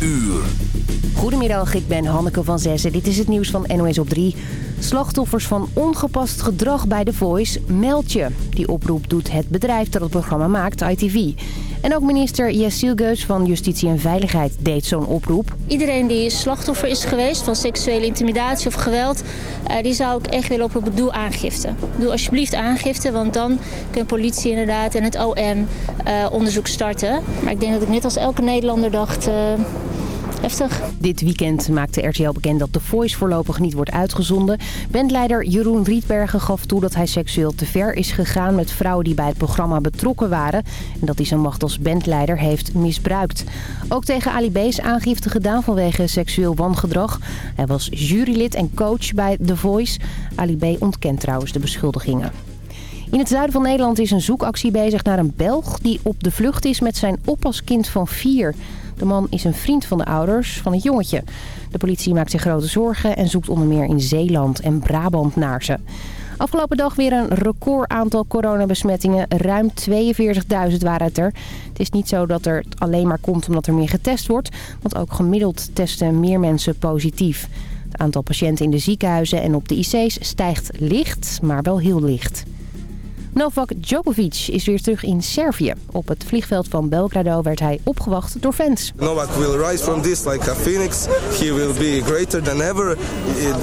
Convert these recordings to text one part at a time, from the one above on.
uur. Goedemiddag, ik ben Hanneke van Zessen. Dit is het nieuws van NOS op 3. Slachtoffers van ongepast gedrag bij The Voice, meld je. Die oproep doet het bedrijf dat het programma maakt, ITV. En ook minister Jessil Geus van Justitie en Veiligheid deed zo'n oproep. Iedereen die slachtoffer is geweest van seksuele intimidatie of geweld... Uh, die zou ik echt willen oproepen, doe aangifte. Doe alsjeblieft aangifte, want dan kan politie inderdaad en het OM uh, onderzoek starten. Maar ik denk dat ik net als elke Nederlander dacht... Dit weekend maakte RTL bekend dat The Voice voorlopig niet wordt uitgezonden. Bandleider Jeroen Rietbergen gaf toe dat hij seksueel te ver is gegaan met vrouwen die bij het programma betrokken waren. En dat hij zijn macht als bandleider heeft misbruikt. Ook tegen Ali B is aangifte gedaan vanwege seksueel wangedrag. Hij was jurylid en coach bij The Voice. Ali B ontkent trouwens de beschuldigingen. In het zuiden van Nederland is een zoekactie bezig naar een Belg die op de vlucht is met zijn oppaskind van vier. De man is een vriend van de ouders van het jongetje. De politie maakt zich grote zorgen en zoekt onder meer in Zeeland en Brabant naar ze. Afgelopen dag weer een record aantal coronabesmettingen. Ruim 42.000 waren het er. Het is niet zo dat er alleen maar komt omdat er meer getest wordt. Want ook gemiddeld testen meer mensen positief. Het aantal patiënten in de ziekenhuizen en op de IC's stijgt licht, maar wel heel licht. Novak Djokovic is weer terug in Servië. Op het vliegveld van Belgrado werd hij opgewacht door fans. Novak will rise from this like a phoenix. He will be greater than ever.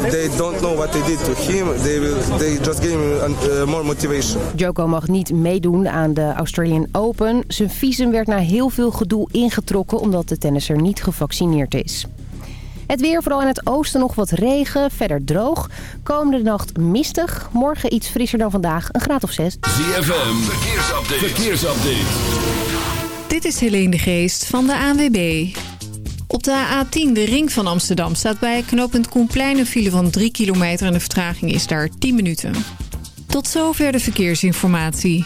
They don't know what they did to him. They will they just gave him uh, more motivation. Djoko mag niet meedoen aan de Australian Open. Zijn visum werd na heel veel gedoe ingetrokken omdat de tennisser niet gevaccineerd is. Het weer, vooral in het oosten nog wat regen, verder droog. Komende nacht mistig, morgen iets frisser dan vandaag, een graad of 6. ZFM, verkeersupdate. verkeersupdate. Dit is Helene de Geest van de ANWB. Op de A10, de ring van Amsterdam, staat bij knooppunt Koenplein een file van 3 kilometer... en de vertraging is daar 10 minuten. Tot zover de verkeersinformatie.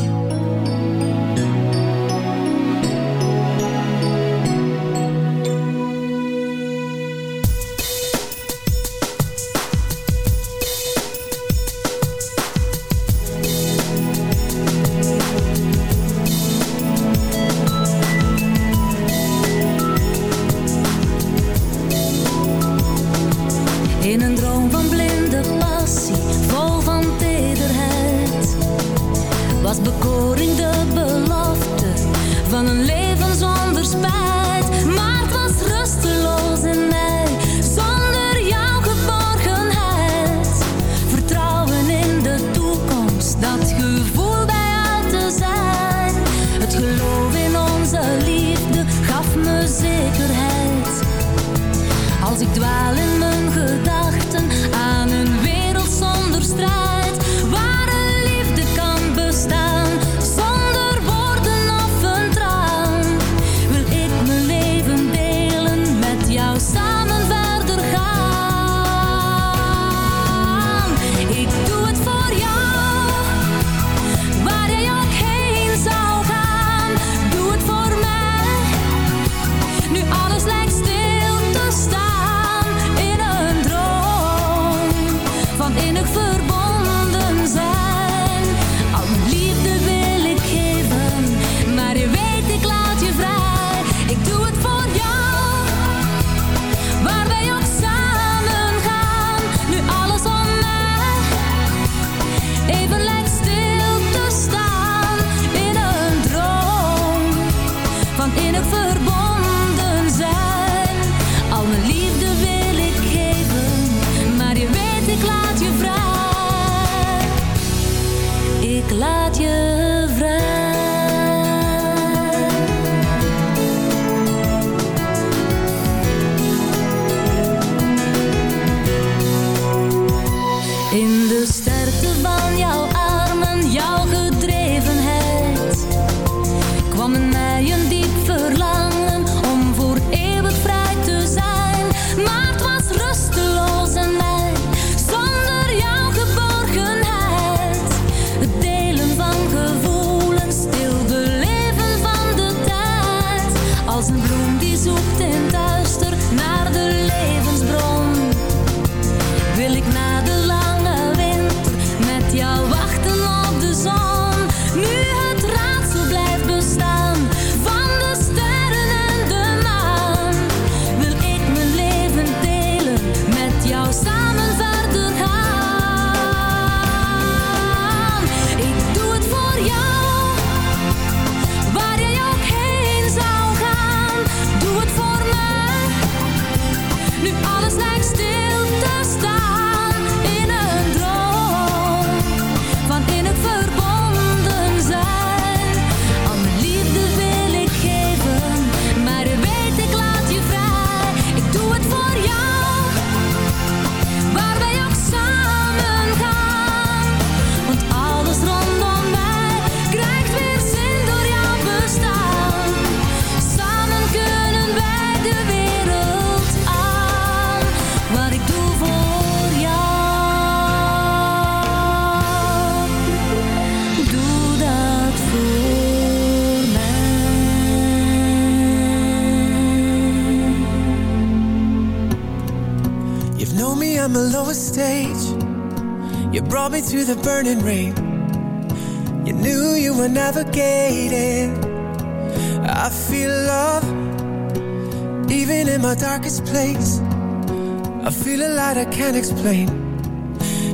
can't explain.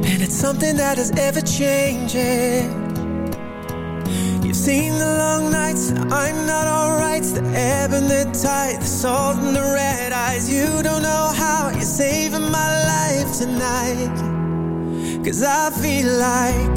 And it's something that is ever changing. You've seen the long nights, I'm not alright. The ebb and the tide, the salt and the red eyes. You don't know how you're saving my life tonight. Cause I feel like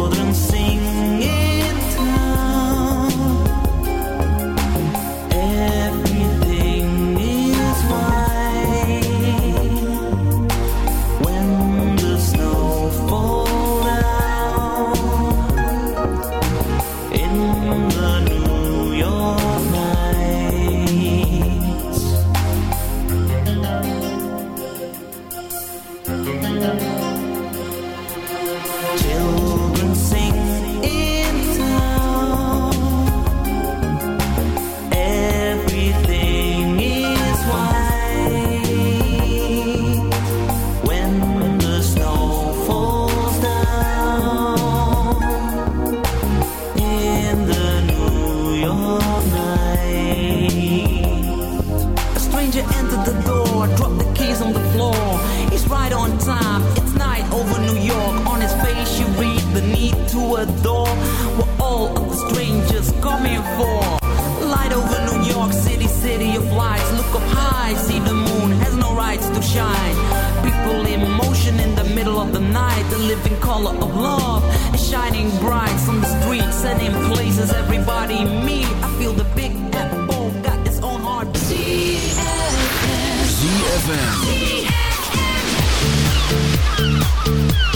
shine. People in motion in the middle of the night. The living color of love is shining bright on the streets and in places everybody meet. I feel the big apple got its own heart. ZFM. Thank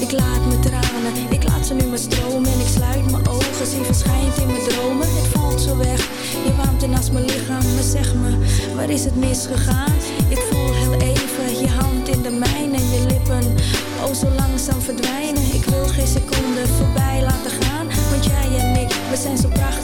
Ik laat mijn tranen, ik laat ze nu maar stromen. En ik sluit mijn ogen, zie verschijnt in mijn dromen. Het voelt zo weg, je warmt in als mijn lichaam. Maar zeg me, waar is het misgegaan? Ik voel heel even je hand in de mijne En je lippen, oh zo langzaam verdwijnen. Ik wil geen seconde voorbij laten gaan Want jij en ik, we zijn zo prachtig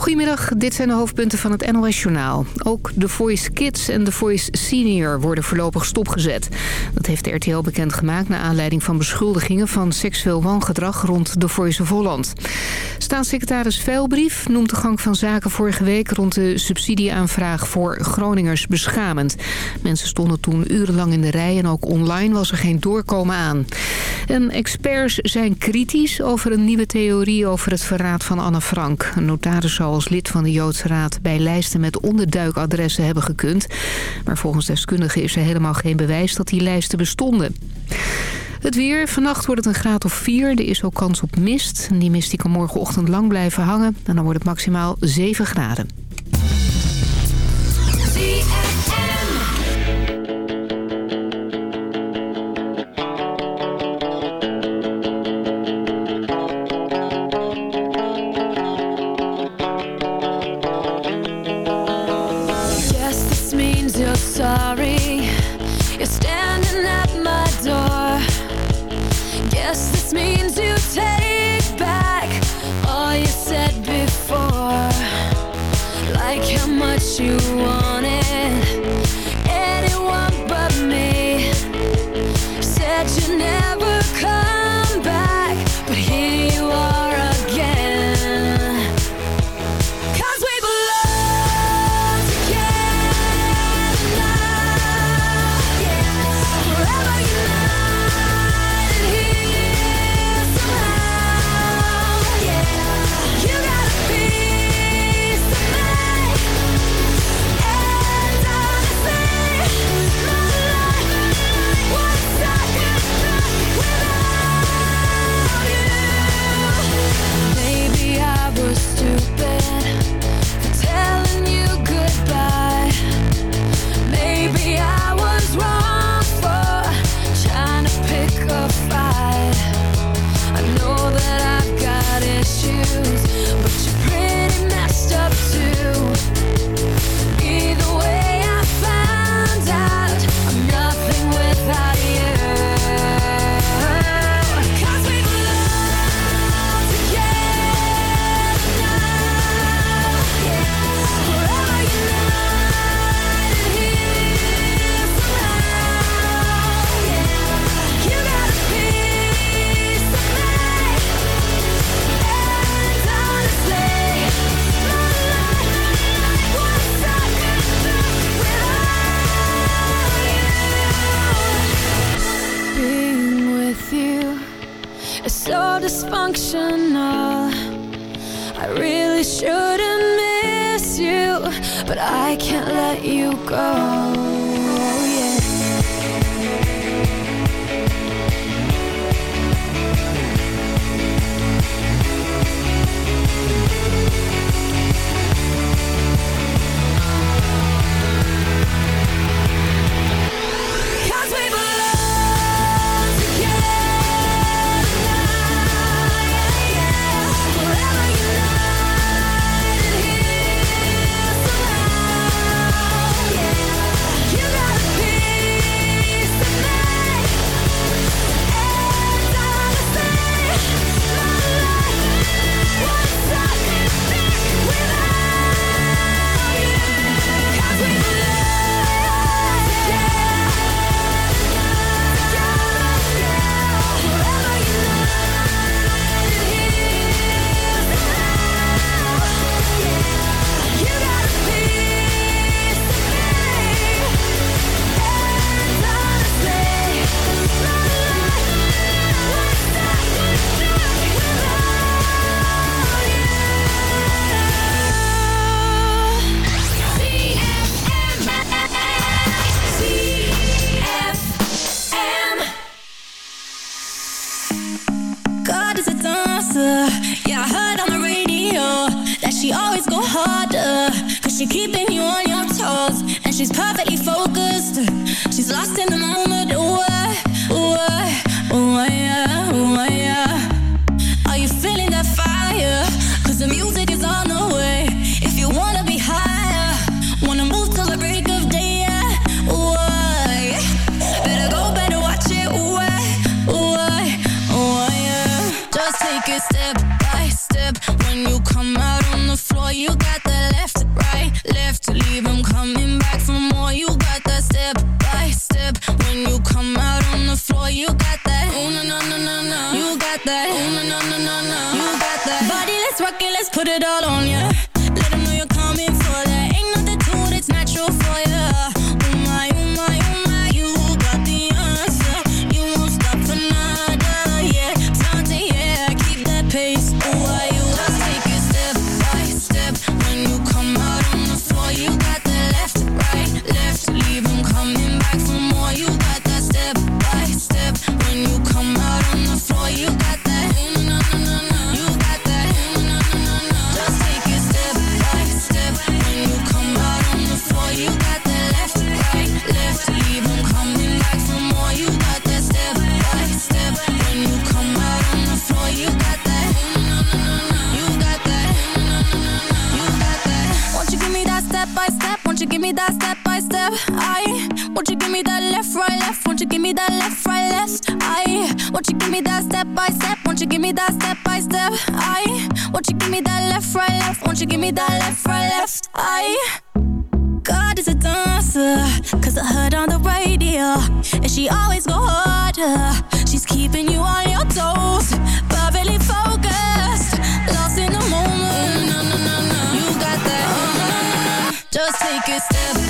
Goedemiddag, dit zijn de hoofdpunten van het NOS-journaal. Ook The Voice Kids en The Voice Senior worden voorlopig stopgezet. Dat heeft de RTL bekendgemaakt naar aanleiding van beschuldigingen van seksueel wangedrag rond The Voice of Holland. Staatssecretaris Veilbrief noemt de gang van zaken vorige week rond de subsidieaanvraag voor Groningers beschamend. Mensen stonden toen urenlang in de rij en ook online was er geen doorkomen aan. En experts zijn kritisch over een nieuwe theorie over het verraad van Anne Frank. Notaris als lid van de Joodse Raad bij lijsten met onderduikadressen hebben gekund. Maar volgens deskundigen is er helemaal geen bewijs dat die lijsten bestonden. Het weer. Vannacht wordt het een graad of 4. Er is ook kans op mist. Die mist die kan morgenochtend lang blijven hangen. En dan wordt het maximaal 7 graden. you give me that left, right, left I God is a dancer Cause I heard on the radio And she always go harder. She's keeping you on your toes Perfectly focused Lost in the moment. No, no, no, You got that. Oh, Just take a step.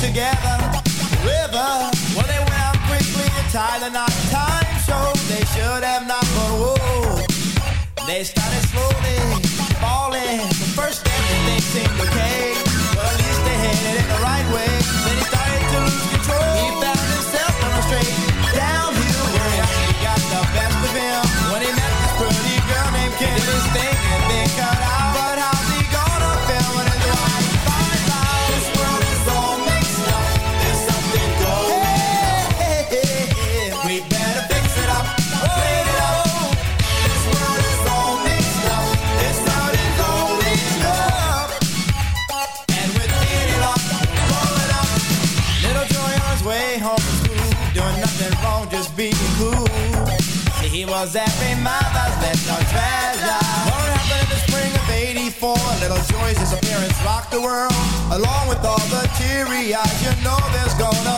together. River, well, they went out quickly and tied in knot. noise, his appearance rocked the world. Along with all the teary eyes, you know there's gonna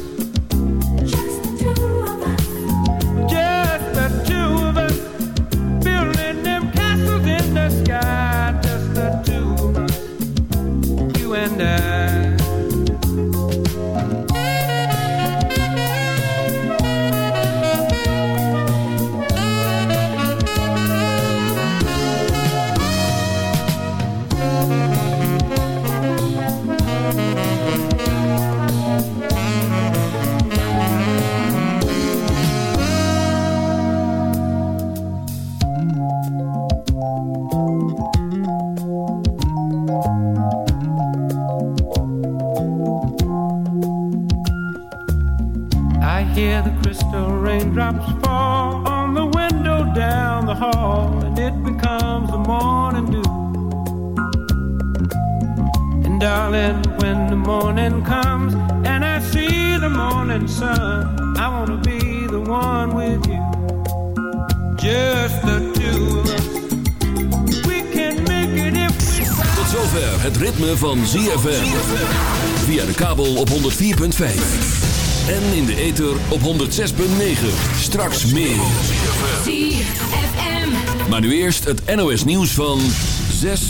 Us. Sun, I wanna be the one with you. Just the two of us. We can make it if we Tot zover het ritme van ZFM. Via de kabel op 104.5. En in de ether op 106.9. Straks meer. Maar nu eerst het NOS nieuws van 6